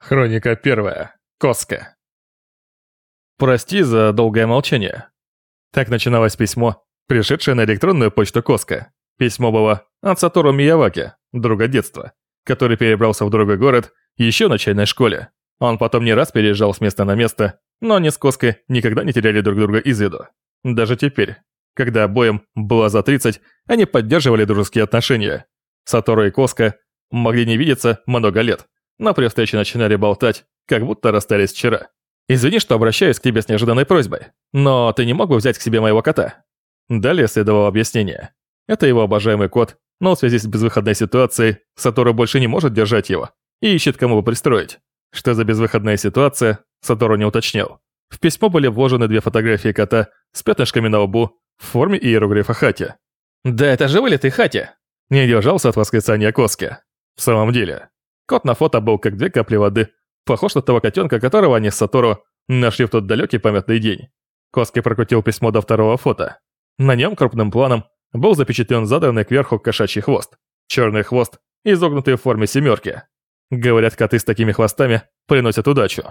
Хроника первая. Коска. Прости за долгое молчание. Так начиналось письмо, пришедшее на электронную почту Коска. Письмо было от Сатору Мияваки, друга детства, который перебрался в другой город еще в начальной школе. Он потом не раз переезжал с места на место, но они с Коской никогда не теряли друг друга из виду. Даже теперь, когда обоим было за 30, они поддерживали дружеские отношения. Сатору и Коска могли не видеться много лет, но при встрече начинали болтать, как будто расстались вчера. «Извини, что обращаюсь к тебе с неожиданной просьбой, но ты не мог бы взять к себе моего кота?» Далее следовало объяснение. Это его обожаемый кот, но в связи с безвыходной ситуацией, Сатору больше не может держать его и ищет кому бы пристроить. Что за безвыходная ситуация, Сатору не уточнил. В письмо были вложены две фотографии кота с пятнышками на лбу в форме иероглифа Хати. «Да это же вылитый Хати!» Не держался от восклицания Коски. В самом деле, Кот на фото был как две капли воды, похож на того котенка, которого они с Сатору нашли в тот далекий памятный день. Коски прокрутил письмо до второго фото. На нем крупным планом был запечатлен задранный кверху кошачий хвост, черный хвост, изогнутый в форме семерки. Говорят, коты с такими хвостами приносят удачу.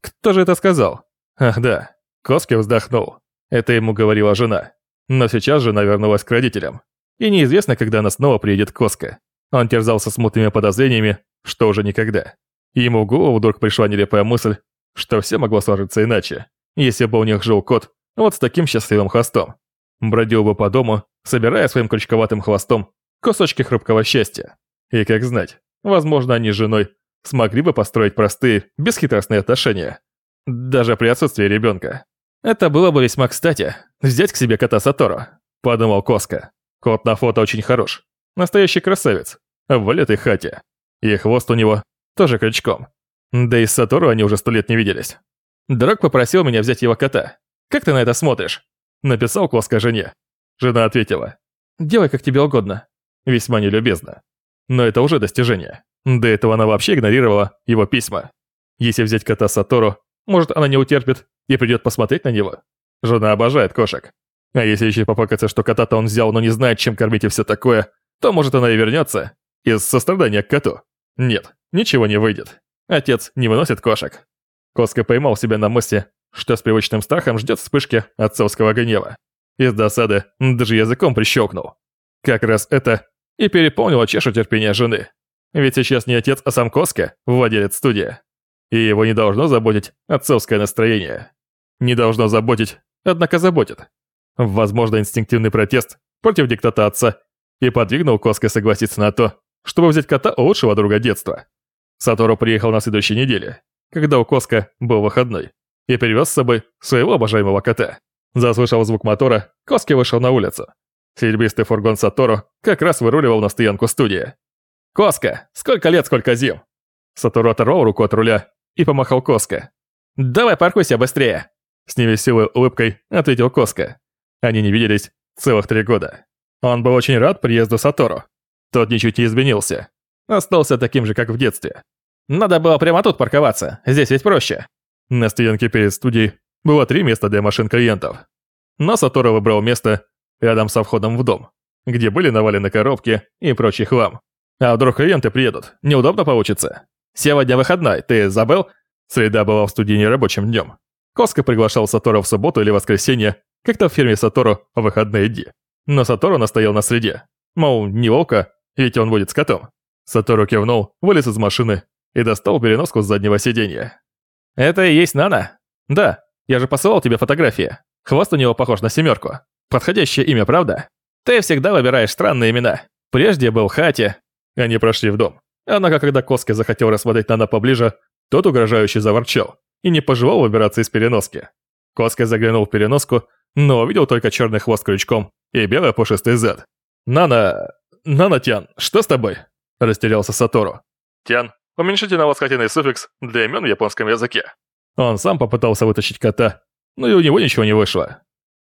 Кто же это сказал? Ах да, Коски вздохнул. Это ему говорила жена. Но сейчас жена вернулась к родителям. И неизвестно, когда она снова приедет к Коска. Он терзался смутными подозрениями, что уже никогда. Ему в голову вдруг пришла нелепая мысль, что все могло сложиться иначе, если бы у них жил кот вот с таким счастливым хвостом. Бродил бы по дому, собирая своим крючковатым хвостом кусочки хрупкого счастья. И как знать, возможно, они с женой смогли бы построить простые, бесхитростные отношения. Даже при отсутствии ребенка. Это было бы весьма кстати, взять к себе кота Сатору, подумал Коска. Кот на фото очень хорош. Настоящий красавец. В этой хате. И хвост у него тоже крючком. Да и с Сатору они уже сто лет не виделись. Дрог попросил меня взять его кота. Как ты на это смотришь? Написал Коска жене. Жена ответила. Делай как тебе угодно. Весьма нелюбезно. Но это уже достижение. До этого она вообще игнорировала его письма. Если взять кота Сатору, может она не утерпит и придет посмотреть на него. Жена обожает кошек. А если еще попакаться, что кота-то он взял, но не знает, чем кормить и все такое, то может она и вернется из сострадания к коту. Нет, ничего не выйдет. Отец не выносит кошек. Коска поймал себя на мысли, что с привычным страхом ждет вспышки отцовского гнева. Из досады даже языком прищелкнул. Как раз это и переполнило чашу терпения жены. Ведь сейчас не отец, а сам Коска, владелец студии. И его не должно заботить отцовское настроение. Не должно заботить, однако заботит. Возможно, инстинктивный протест против диктата отца и подвигнул Коска согласиться на то, чтобы взять кота у лучшего друга детства. Сатору приехал на следующей неделе, когда у Коска был выходной, и привез с собой своего обожаемого кота. Заслышав звук мотора, Коски вышел на улицу. Серебристый фургон Сатору как раз выруливал на стоянку студии. «Коска, сколько лет, сколько зим!» Сатору оторвал руку от руля и помахал Коска. «Давай паркуйся быстрее!» С невеселой улыбкой ответил Коска. Они не виделись целых три года. Он был очень рад приезду Сатору. Тот ничуть не изменился. Остался таким же, как в детстве. Надо было прямо тут парковаться, здесь ведь проще. На стоянке перед студией было три места для машин клиентов. Но Сатору выбрал место рядом со входом в дом, где были навалены коробки и прочий хлам. А вдруг клиенты приедут, неудобно получится. Сегодня выходной, ты забыл? Среда была в студии нерабочим днем. Коска приглашал Сатору в субботу или воскресенье, как-то в фирме Сатору в выходные дни. Но Сатору настоял на среде. Мол, не волка, ведь он будет с котом. Сатору кивнул, вылез из машины и достал переноску с заднего сиденья. «Это и есть Нана?» «Да, я же посылал тебе фотографии. Хвост у него похож на семерку. Подходящее имя, правда? Ты всегда выбираешь странные имена. Прежде был Хати». Они прошли в дом. Однако, когда Коски захотел рассмотреть Нана поближе, тот угрожающе заворчал и не пожелал выбираться из переноски. Коски заглянул в переноску, но увидел только черный хвост крючком и белый пушистый зад. «Нана... Нана-тян, что с тобой?» – растерялся Сатору. «Тян – уменьшительно-ласкательный суффикс для имен в японском языке». Он сам попытался вытащить кота, но и у него ничего не вышло.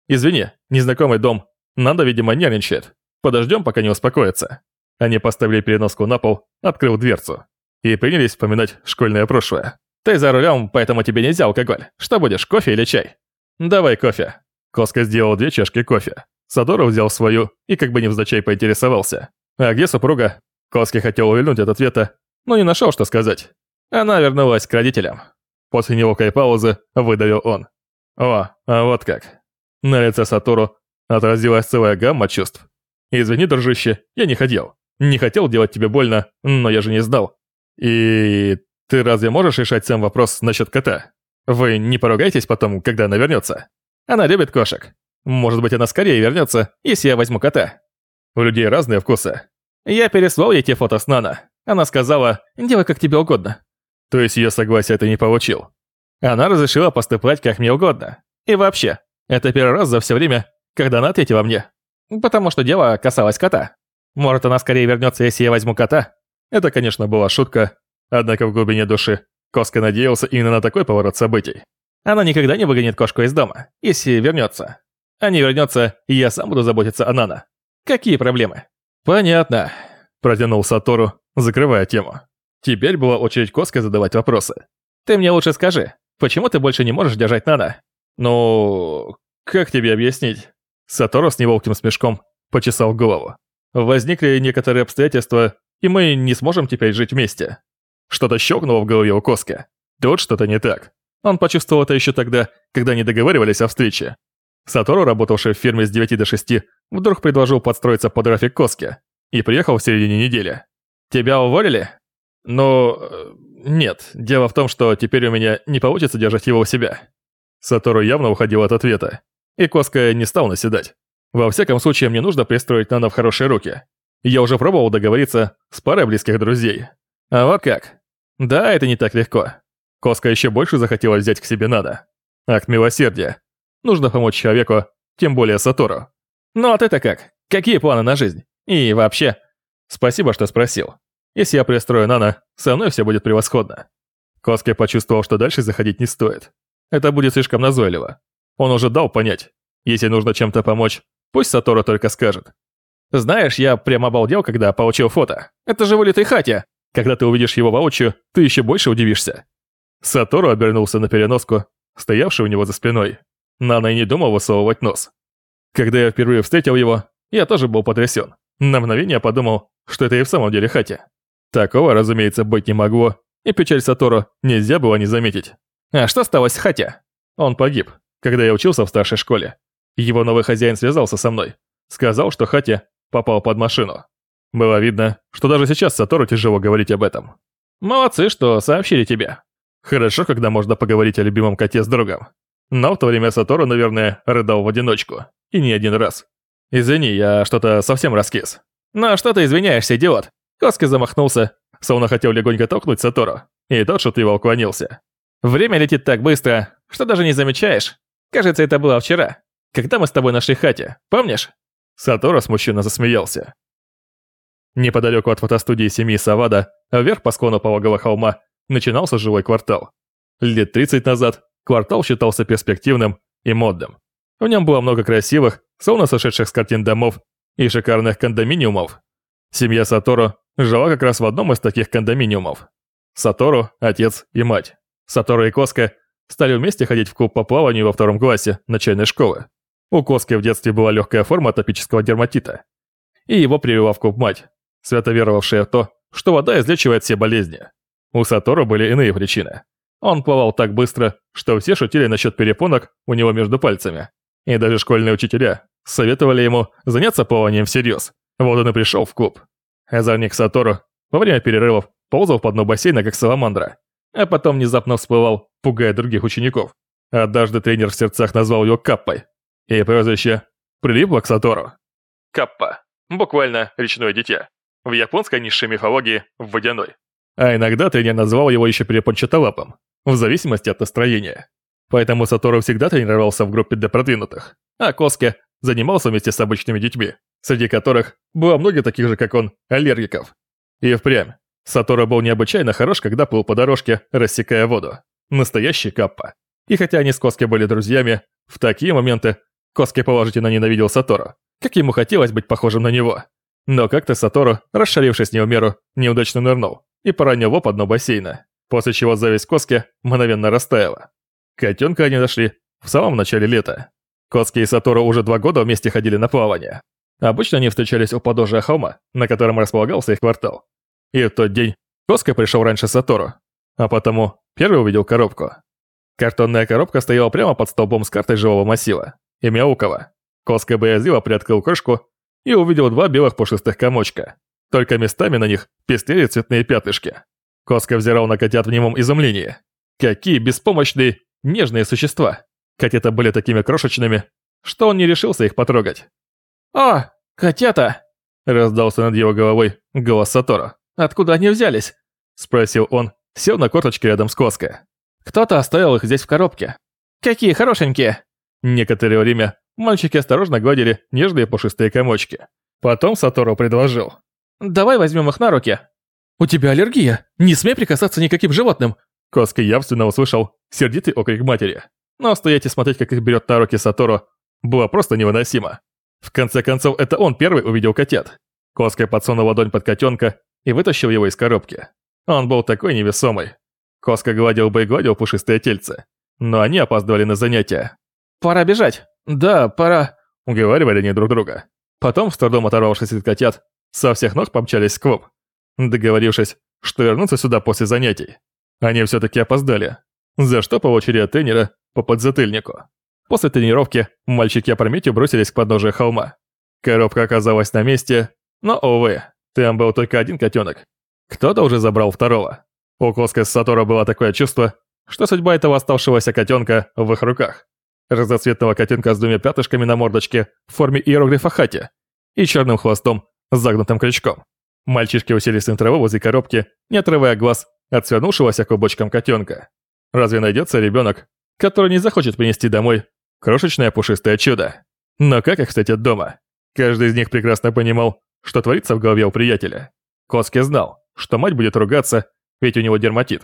«Извини, незнакомый дом. Надо, видимо, нервничает. Подождем, пока не успокоится». Они поставили переноску на пол, открыл дверцу. И принялись вспоминать школьное прошлое. «Ты за рулем, поэтому тебе нельзя алкоголь. Что будешь, кофе или чай?» «Давай кофе». Коска сделал две чашки кофе. Садоров взял свою и как бы невзначай поинтересовался. «А где супруга?» Коски хотел увильнуть от ответа, но не нашел, что сказать. Она вернулась к родителям. После неловкой паузы выдавил он. О, а вот как. На лице Сатору отразилась целая гамма чувств. Извини, дружище, я не хотел. Не хотел делать тебе больно, но я же не сдал. И ты разве можешь решать сам вопрос насчет кота? Вы не поругаетесь потом, когда она вернется? Она любит кошек. Может быть, она скорее вернется, если я возьму кота. У людей разные вкусы. Я переслал ей те фото с Нана. Она сказала, делай как тебе угодно. То есть ее согласия ты не получил. Она разрешила поступать как мне угодно. И вообще, это первый раз за все время, когда она ответила мне. Потому что дело касалось кота. Может, она скорее вернется, если я возьму кота? Это, конечно, была шутка, однако в глубине души Коска надеялся именно на такой поворот событий. Она никогда не выгонит кошку из дома, если вернется. А не вернется, и я сам буду заботиться о Нана. Какие проблемы? Понятно, протянул Сатору, закрывая тему. Теперь была очередь Коска задавать вопросы. Ты мне лучше скажи, почему ты больше не можешь держать Нана? Ну, как тебе объяснить? Сатору с неволким смешком почесал голову. Возникли некоторые обстоятельства, и мы не сможем теперь жить вместе. Что-то щелкнуло в голове у Коска. Тут что-то не так. Он почувствовал это еще тогда, когда они договаривались о встрече. Сатору, работавший в фирме с 9 до 6, вдруг предложил подстроиться под график Коски и приехал в середине недели. «Тебя уволили?» «Ну, э, нет. Дело в том, что теперь у меня не получится держать его у себя». Сатору явно уходил от ответа, и Коска не стал наседать. Во всяком случае, мне нужно пристроить Нана в хорошие руки. Я уже пробовал договориться с парой близких друзей. А вот как? Да, это не так легко. Коска еще больше захотела взять к себе Нана. Акт милосердия. Нужно помочь человеку, тем более Сатору. Ну а ты-то как? Какие планы на жизнь? И вообще... Спасибо, что спросил. Если я пристрою Нана, со мной все будет превосходно. Коске почувствовал, что дальше заходить не стоит. Это будет слишком назойливо. Он уже дал понять, если нужно чем-то помочь, пусть Сатору только скажет. Знаешь, я прям обалдел, когда получил фото. Это же вылитый Хатя. Когда ты увидишь его воочию, ты еще больше удивишься. Сатору обернулся на переноску, стоявшую у него за спиной. Нана и не думал высовывать нос. Когда я впервые встретил его, я тоже был потрясен. На мгновение подумал, что это и в самом деле Хатя. Такого, разумеется, быть не могло, и печаль Сатору нельзя было не заметить. А что стало с Хатя? Он погиб, когда я учился в старшей школе. Его новый хозяин связался со мной. Сказал, что Хатя попал под машину. Было видно, что даже сейчас Сатору тяжело говорить об этом. Молодцы, что сообщили тебе. Хорошо, когда можно поговорить о любимом коте с другом. Но в то время Сатору, наверное, рыдал в одиночку. И не один раз. Извини, я что-то совсем раскис. Ну что ты извиняешься, идиот? Коски замахнулся, словно хотел легонько толкнуть Сатору. И тот шутливо уклонился. Время летит так быстро, что даже не замечаешь. Кажется, это было вчера, когда мы с тобой нашли хате, помнишь? Сатору смущенно засмеялся. Неподалеку от фотостудии семьи Савада, вверх по склону пологого холма, начинался жилой квартал. Лет 30 назад квартал считался перспективным и модным. В нем было много красивых, словно сошедших с картин домов и шикарных кондоминиумов. Семья Сатору жила как раз в одном из таких кондоминиумов. Сатору, отец и мать. Сатору и Коска стали вместе ходить в клуб по плаванию во втором классе начальной школы. У Коски в детстве была легкая форма атопического дерматита. И его привела в клуб мать, свято веровавшая в то, что вода излечивает все болезни. У Сатору были иные причины. Он плавал так быстро, что все шутили насчет перепонок у него между пальцами. И даже школьные учителя советовали ему заняться плаванием всерьез. Вот он и пришел в клуб. Озорник Сатору во время перерывов ползал по дну бассейна, как саламандра, а потом внезапно всплывал, пугая других учеников. Однажды тренер в сердцах назвал его Каппой, и прозвище прилипло к Сатору. Каппа. Буквально речное дитя. В японской низшей мифологии – водяной. А иногда тренер назвал его еще перепончатолапым, в зависимости от настроения. Поэтому Сатору всегда тренировался в группе для продвинутых, а Коске занимался вместе с обычными детьми, среди которых было много таких же, как он, аллергиков. И впрямь, Сатору был необычайно хорош, когда плыл по дорожке, рассекая воду. Настоящий каппа. И хотя они с Коске были друзьями, в такие моменты Коски положительно ненавидел Сатору, как ему хотелось быть похожим на него. Но как-то Сатору, расшалившись не в меру, неудачно нырнул и поранил его по дну бассейна, после чего зависть Коски мгновенно растаяла. Котенка они нашли в самом начале лета. Коски и Сатору уже два года вместе ходили на плавание. Обычно они встречались у подножия холма, на котором располагался их квартал. И в тот день Коска пришел раньше Сатору. а потому первый увидел коробку. Картонная коробка стояла прямо под столбом с картой живого массива и мяукала. Коска боязливо приоткрыл крышку и увидел два белых пушистых комочка. Только местами на них пестрели цветные пятышки. Коска взирал на котят в немом изумлении. Какие беспомощные, нежные существа. Котята были такими крошечными, что он не решился их потрогать. «О, котята!» Раздался над его головой голос Саторо. «Откуда они взялись?» Спросил он, сел на корточки рядом с Коской. «Кто-то оставил их здесь в коробке. Какие хорошенькие!» Некоторое время мальчики осторожно гладили нежные пушистые комочки. Потом Саторо предложил. «Давай возьмем их на руки». «У тебя аллергия. Не смей прикасаться никаким животным». Коска явственно услышал сердитый окрик матери. Но стоять и смотреть, как их берет на руки Саторо, было просто невыносимо. В конце концов, это он первый увидел котят. Коска подсунул ладонь под котенка и вытащил его из коробки. Он был такой невесомый. Коска гладил бы и гладил пушистые тельце. Но они опаздывали на занятия. «Пора бежать». «Да, пора», — уговаривали они друг друга. Потом, с трудом оторвавшись от котят, со всех ног помчались в клуб, договорившись, что вернутся сюда после занятий. Они все-таки опоздали, за что получили от тренера по подзатыльнику. После тренировки мальчики опрометью бросились к подножию холма. Коробка оказалась на месте, но, увы, там был только один котенок. Кто-то уже забрал второго. У Коска с Сатора было такое чувство, что судьба этого оставшегося котенка в их руках. Разноцветного котенка с двумя пятышками на мордочке в форме иероглифа хати и черным хвостом загнутым крючком. Мальчишки уселись на траву возле коробки, не отрывая глаз от свернувшегося клубочком котенка. Разве найдется ребенок, который не захочет принести домой Крошечное пушистое чудо. Но как их встретят дома? Каждый из них прекрасно понимал, что творится в голове у приятеля. Коски знал, что мать будет ругаться, ведь у него дерматит.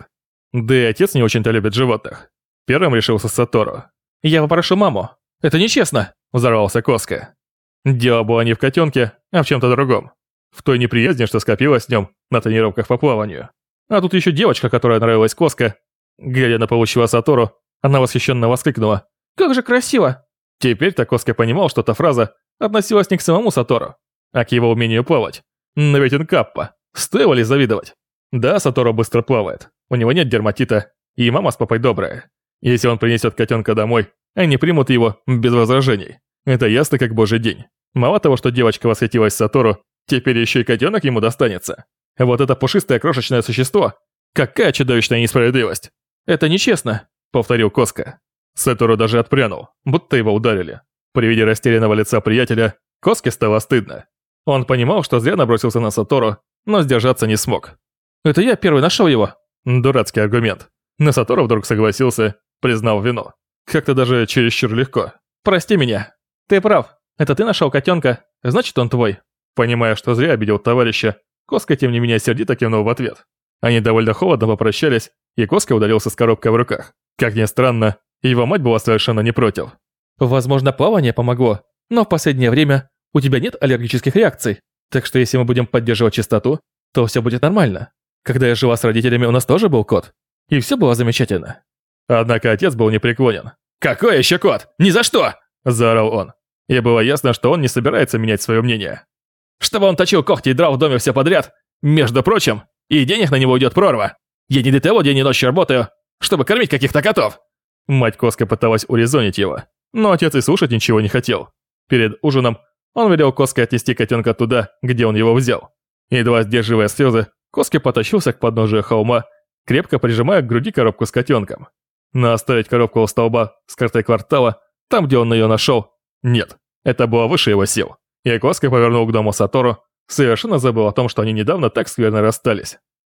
Да и отец не очень-то любит животных. Первым решился Сатору. «Я попрошу маму. Это нечестно!» – взорвался Коска. Дело было не в котенке, а в чем-то другом. В той неприязни, что скопилось в нем на тренировках по плаванию. А тут еще девочка, которая нравилась Коска. Глядя на получила Сатору, она восхищенно воскликнула. Как же красиво!» Теперь Такоска понимал, что эта фраза относилась не к самому Сатору, а к его умению плавать. Но ведь он каппа. Стоило ли завидовать? Да, Сатору быстро плавает. У него нет дерматита, и мама с папой добрая. Если он принесет котенка домой, они примут его без возражений. Это ясно как божий день. Мало того, что девочка восхитилась Сатору, теперь еще и котенок ему достанется. Вот это пушистое крошечное существо. Какая чудовищная несправедливость. Это нечестно, повторил Коска. Сатору даже отпрянул, будто его ударили. При виде растерянного лица приятеля, Коске стало стыдно. Он понимал, что зря набросился на Сатору, но сдержаться не смог. «Это я первый нашел его!» Дурацкий аргумент. Но Сатору вдруг согласился, признал вину. Как-то даже чересчур легко. «Прости меня. Ты прав. Это ты нашел котенка, значит он твой». Понимая, что зря обидел товарища, Коска тем не менее сердито кивнул в ответ. Они довольно холодно попрощались, и Коска удалился с коробкой в руках. Как ни странно, его мать была совершенно не против. Возможно, плавание помогло, но в последнее время у тебя нет аллергических реакций. Так что если мы будем поддерживать чистоту, то все будет нормально. Когда я жила с родителями, у нас тоже был кот. И все было замечательно. Однако отец был непреклонен. «Какой еще кот? Ни за что!» – заорал он. И было ясно, что он не собирается менять свое мнение. «Чтобы он точил когти и драл в доме все подряд, между прочим, и денег на него уйдет прорва. Я не для того день и ночь работаю, чтобы кормить каких-то котов. Мать Коска пыталась урезонить его, но отец и слушать ничего не хотел. Перед ужином он велел Коске отнести котенка туда, где он его взял. Едва сдерживая слезы, Коски потащился к подножию холма, крепко прижимая к груди коробку с котенком. Но оставить коробку у столба с картой квартала, там, где он ее нашел, нет. Это было выше его сил. И Коска повернул к дому Сатору, совершенно забыл о том, что они недавно так скверно расстались.